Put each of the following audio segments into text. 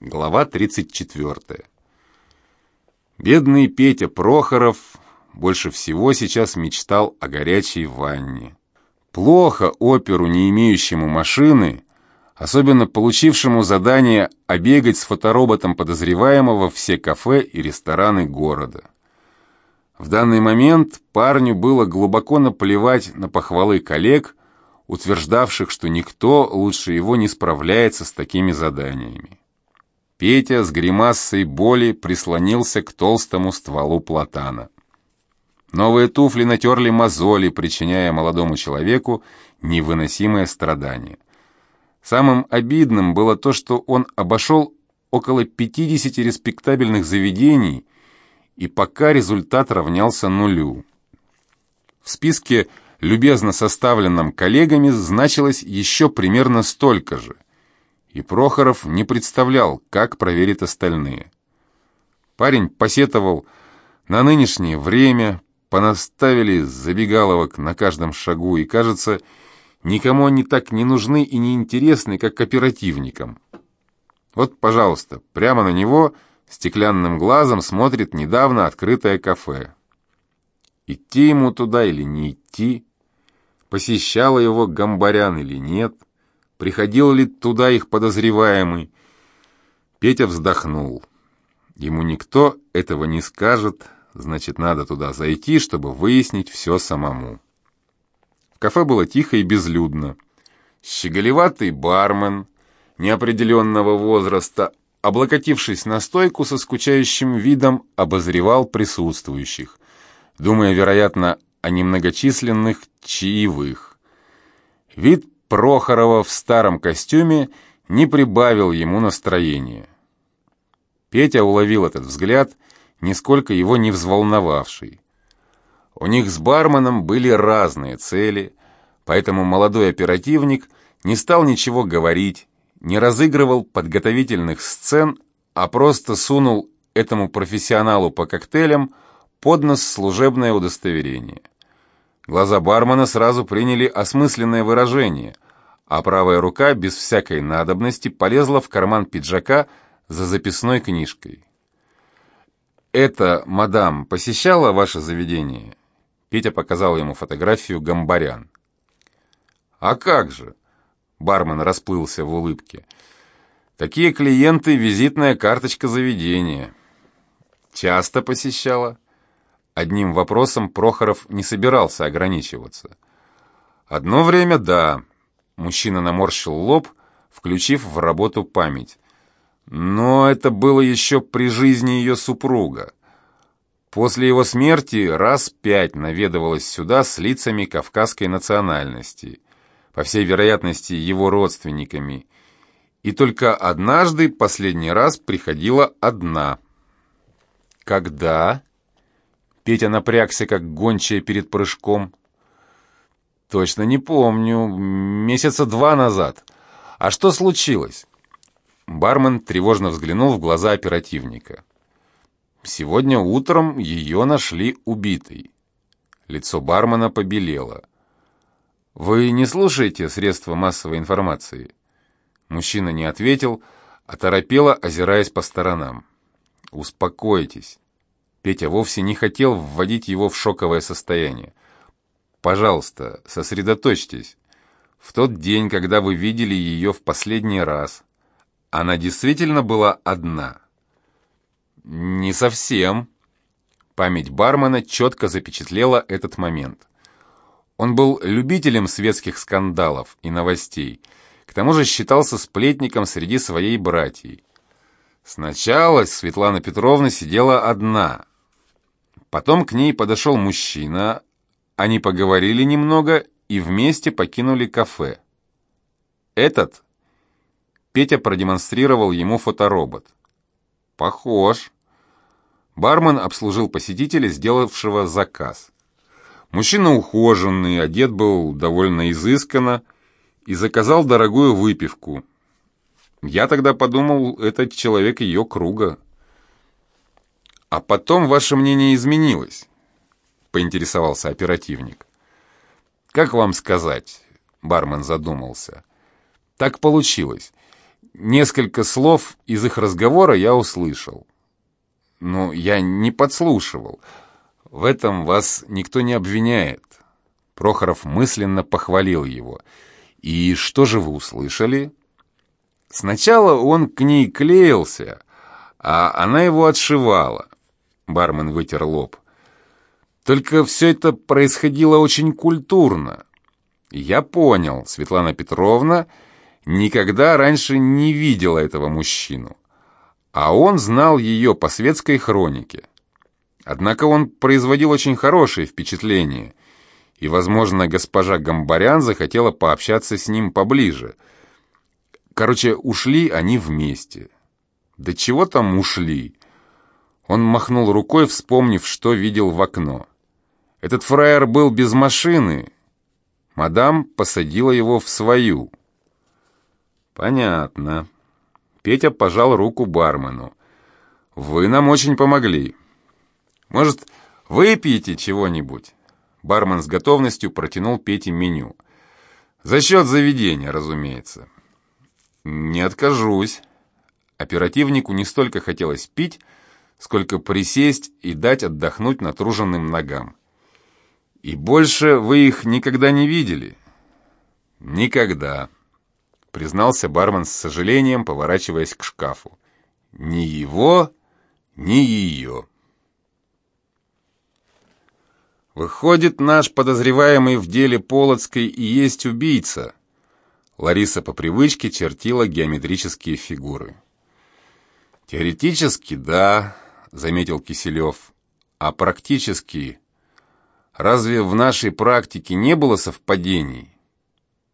Глава 34. Бедный Петя Прохоров больше всего сейчас мечтал о горячей ванне. Плохо оперу, не имеющему машины, особенно получившему задание обегать с фотороботом подозреваемого все кафе и рестораны города. В данный момент парню было глубоко наплевать на похвалы коллег, утверждавших, что никто лучше его не справляется с такими заданиями. Петя с гримасой боли прислонился к толстому стволу платана. Новые туфли натерли мозоли, причиняя молодому человеку невыносимое страдание. Самым обидным было то, что он обошел около 50 респектабельных заведений, и пока результат равнялся нулю. В списке, любезно составленном коллегами, значилось еще примерно столько же и Прохоров не представлял, как проверит остальные. Парень посетовал на нынешнее время, понаставили забегаловок на каждом шагу, и, кажется, никому они так не нужны и не интересны, как оперативникам. Вот, пожалуйста, прямо на него стеклянным глазом смотрит недавно открытое кафе. Идти ему туда или не идти? Посещала его Гамбарян или нет? Приходил ли туда их подозреваемый? Петя вздохнул. Ему никто этого не скажет, значит, надо туда зайти, чтобы выяснить все самому. В кафе было тихо и безлюдно. Щеголеватый бармен неопределенного возраста, облокотившись на стойку со скучающим видом, обозревал присутствующих, думая, вероятно, о немногочисленных чаевых. Вид Прохорова в старом костюме не прибавил ему настроения. Петя уловил этот взгляд, нисколько его не взволновавший. У них с барменом были разные цели, поэтому молодой оперативник не стал ничего говорить, не разыгрывал подготовительных сцен, а просто сунул этому профессионалу по коктейлям под нос служебное удостоверение. Глаза бармена сразу приняли осмысленное выражение, а правая рука без всякой надобности полезла в карман пиджака за записной книжкой. «Это, мадам, посещала ваше заведение?» Петя показал ему фотографию Гамбарян. «А как же?» Бармен расплылся в улыбке. «Такие клиенты — визитная карточка заведения». «Часто посещала?» Одним вопросом Прохоров не собирался ограничиваться. «Одно время — да». Мужчина наморщил лоб, включив в работу память. Но это было еще при жизни ее супруга. После его смерти раз пять наведывалась сюда с лицами кавказской национальности, по всей вероятности его родственниками, и только однажды последний раз приходила одна. Когда? Петя напрягся, как гончая перед прыжком. «Точно не помню. Месяца два назад. А что случилось?» Бармен тревожно взглянул в глаза оперативника. «Сегодня утром ее нашли убитой». Лицо бармена побелело. «Вы не слушаете средства массовой информации?» Мужчина не ответил, а торопело, озираясь по сторонам. «Успокойтесь. Петя вовсе не хотел вводить его в шоковое состояние. «Пожалуйста, сосредоточьтесь. В тот день, когда вы видели ее в последний раз, она действительно была одна?» «Не совсем». Память бармена четко запечатлела этот момент. Он был любителем светских скандалов и новостей, к тому же считался сплетником среди своей братьей. Сначала Светлана Петровна сидела одна, Потом к ней подошел мужчина, они поговорили немного и вместе покинули кафе. Этот Петя продемонстрировал ему фоторобот. Похож. Бармен обслужил посетителя, сделавшего заказ. Мужчина ухоженный, одет был довольно изысканно и заказал дорогую выпивку. Я тогда подумал, этот человек ее круга. «А потом ваше мнение изменилось», — поинтересовался оперативник. «Как вам сказать?» — бармен задумался. «Так получилось. Несколько слов из их разговора я услышал. Но я не подслушивал. В этом вас никто не обвиняет. Прохоров мысленно похвалил его. «И что же вы услышали?» Сначала он к ней клеился, а она его отшивала. Бармен вытер лоб. Только все это происходило очень культурно. Я понял, Светлана Петровна никогда раньше не видела этого мужчину, а он знал ее по светской хронике. Однако он производил очень хорошее впечатление, и, возможно, госпожа Гамбарян захотела пообщаться с ним поближе. Короче, ушли они вместе. Да чего там ушли? Он махнул рукой, вспомнив, что видел в окно. Этот фраер был без машины. Мадам посадила его в свою. Понятно. Петя пожал руку бармену. Вы нам очень помогли. Может, выпьете чего-нибудь? Бармен с готовностью протянул Пете меню. За счет заведения, разумеется. Не откажусь. Оперативнику не столько хотелось пить, сколько присесть и дать отдохнуть натруженным ногам. «И больше вы их никогда не видели?» «Никогда», — признался бармен с сожалением, поворачиваясь к шкафу. «Ни его, ни ее». «Выходит, наш подозреваемый в деле Полоцкой и есть убийца». Лариса по привычке чертила геометрические фигуры. «Теоретически, да», — заметил Киселев. «А практически? Разве в нашей практике не было совпадений?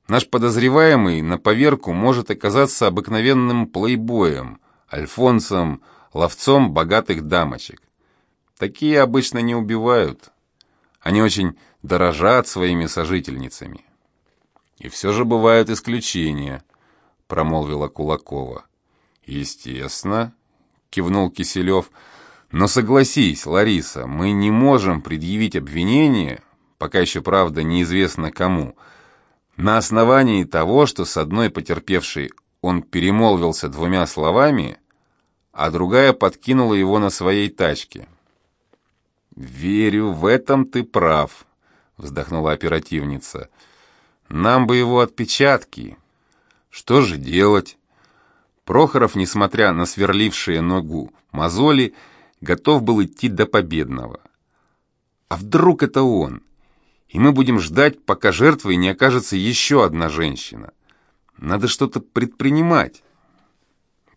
Наш подозреваемый на поверку может оказаться обыкновенным плейбоем, альфонсом, ловцом богатых дамочек. Такие обычно не убивают». Они очень дорожат своими сожительницами. И все же бывают исключения, промолвила Кулакова. Естественно, кивнул Киселев. Но согласись, Лариса, мы не можем предъявить обвинение, пока еще, правда, неизвестно кому, на основании того, что с одной потерпевшей он перемолвился двумя словами, а другая подкинула его на своей тачке. «Верю, в этом ты прав», — вздохнула оперативница. «Нам бы его отпечатки. Что же делать?» Прохоров, несмотря на сверлившие ногу мозоли, готов был идти до победного. «А вдруг это он? И мы будем ждать, пока жертвой не окажется еще одна женщина. Надо что-то предпринимать».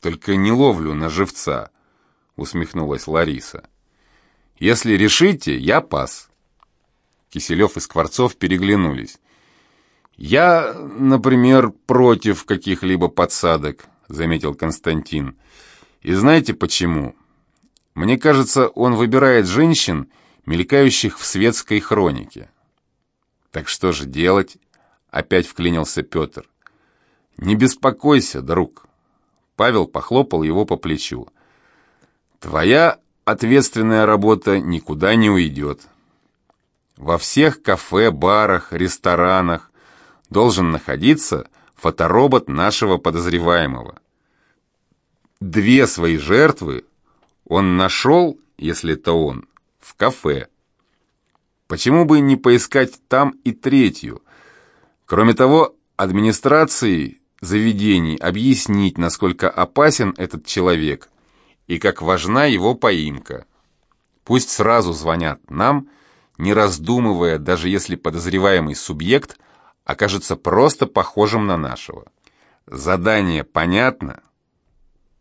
«Только не ловлю на живца», — усмехнулась Лариса. Если решите, я пас». Киселев и Скворцов переглянулись. «Я, например, против каких-либо подсадок», — заметил Константин. «И знаете почему? Мне кажется, он выбирает женщин, мелькающих в светской хронике». «Так что же делать?» — опять вклинился Петр. «Не беспокойся, друг». Павел похлопал его по плечу. «Твоя ответственная работа никуда не уйдет. Во всех кафе, барах, ресторанах должен находиться фоторобот нашего подозреваемого. Две свои жертвы он нашел, если это он, в кафе. Почему бы не поискать там и третью? Кроме того, администрации заведений объяснить, насколько опасен этот человек – и как важна его поимка. Пусть сразу звонят нам, не раздумывая, даже если подозреваемый субъект окажется просто похожим на нашего. Задание понятно –